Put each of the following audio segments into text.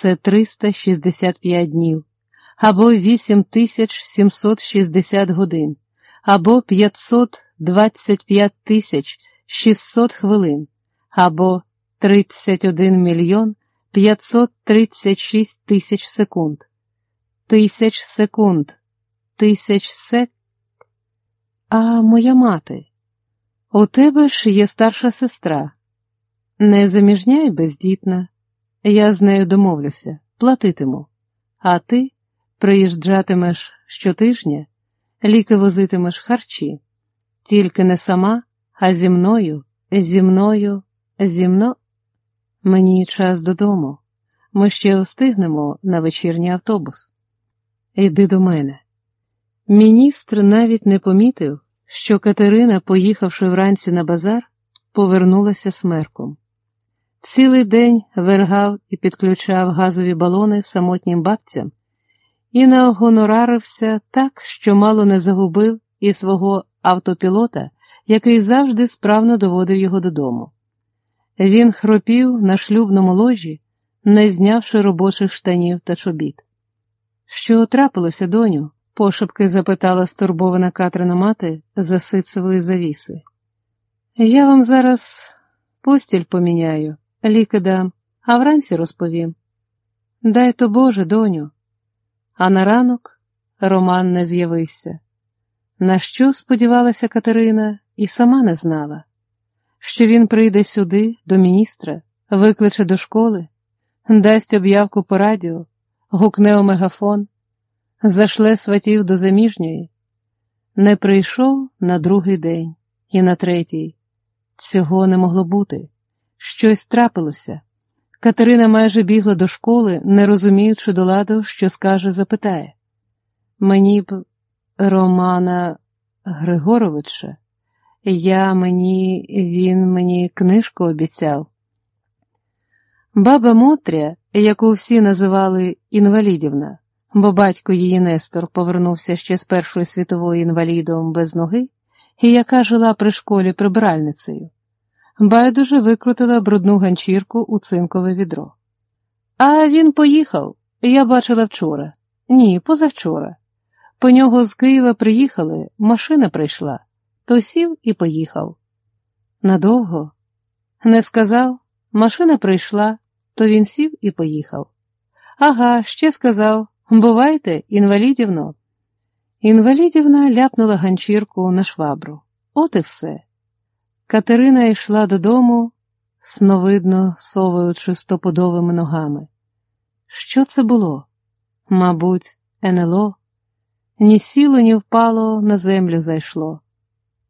це 365 днів, або 8760 годин, або 525 тисяч 600 хвилин, або 31 мільйон 536 тисяч секунд, тисяч секунд, тисяч сек. А моя мати, у тебе ж є старша сестра. Не заміжня й бездітна. Я з нею домовлюся, платитиму, а ти приїжджатимеш щотижня, ліки возитимеш харчі, тільки не сама, а зі мною, зі мною, зі мною. Мені час додому. Ми ще встигнемо на вечірній автобус. Йди до мене. Міністр навіть не помітив, що Катерина, поїхавши вранці на базар, повернулася смерком. Цілий день вергав і підключав газові балони самотнім бабцям і нагонорарився так, що мало не загубив і свого автопілота, який завжди справно доводив його додому. Він хропів на шлюбному ложі, не знявши робочих штанів та чобіт. Що трапилося, доню? пошепки запитала стурбована Катрина мати за ситцевої завіси. Я вам зараз постіль поміняю, ліки дам, а вранці розповім. Дай то Боже, доню. А на ранок Роман не з'явився. На що сподівалася Катерина, і сама не знала, що він прийде сюди, до міністра, викличе до школи, дасть об'явку по радіо, гукне у мегафон зашле сватів до заміжньої, не прийшов на другий день і на третій. Цього не могло бути. Щось трапилося. Катерина майже бігла до школи, не розуміючи до ладу, що скаже, запитає. Мені б Романа Григоровича, я мені, він мені книжку обіцяв. Баба Мотря, яку всі називали інвалідівна, бо батько її Нестор повернувся ще з Першої світової інвалідом без ноги, і яка жила при школі прибиральницею, байдуже викрутила брудну ганчірку у цинкове відро. А він поїхав, я бачила вчора. Ні, позавчора. По нього з Києва приїхали, машина прийшла, то сів і поїхав. Надовго? Не сказав, машина прийшла, то він сів і поїхав. Ага, ще сказав, Бувайте, інвалідівно. Інвалідівна ляпнула ганчірку на швабру. От і все. Катерина йшла додому, сновидно совуючи стопудовими ногами. Що це було? Мабуть, НЛО, ні сіло, ні впало, на землю зайшло.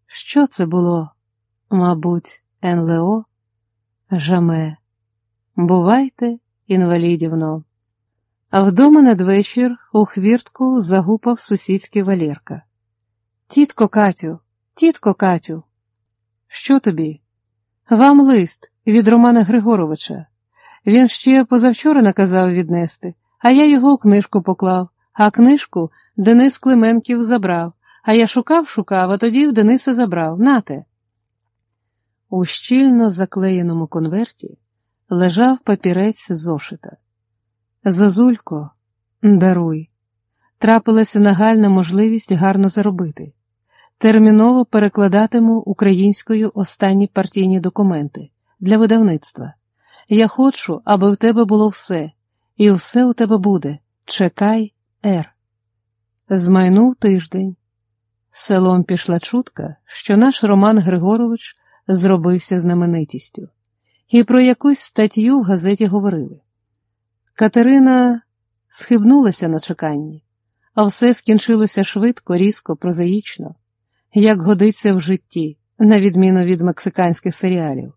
Що це було? Мабуть, НЛО? Жаме. Бувайте, інвалідівно. А вдома надвечір у хвіртку загупав сусідський Валєрка. Тітко Катю, тітко Катю, що тобі? Вам лист від Романа Григоровича. Він ще позавчора наказав віднести, а я його у книжку поклав, а книжку Денис Клименків забрав, а я шукав, шукав, а тоді в Дениса забрав. Нате. У щільно заклеєному конверті лежав папірець зошита. Зазулько, даруй, трапилася нагальна можливість гарно заробити. Терміново перекладатиму українською останні партійні документи для видавництва. Я хочу, аби в тебе було все, і все у тебе буде. Чекай, Р. Змайнув тиждень. Селом пішла чутка, що наш Роман Григорович зробився знаменитістю, і про якусь статтю в газеті говорили. Катерина схибнулася на чеканні, а все скінчилося швидко, різко, прозаїчно, як годиться в житті, на відміну від мексиканських серіалів.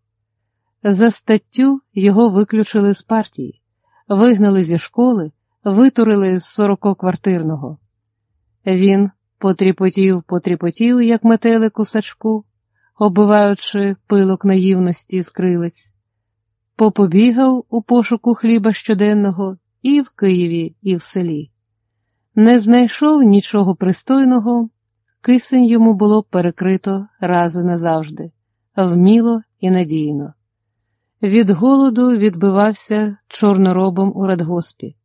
За статтю його виключили з партії, вигнали зі школи, витурили з сорококвартирного. Він потріпотів, потріпотів, як метелик у сачку, оббиваючи пилок наївності з крилиць попобігав у пошуку хліба щоденного і в Києві, і в селі. Не знайшов нічого пристойного, кисень йому було перекрито раз і назавжди, вміло і надійно. Від голоду відбивався чорноробом у радгоспі.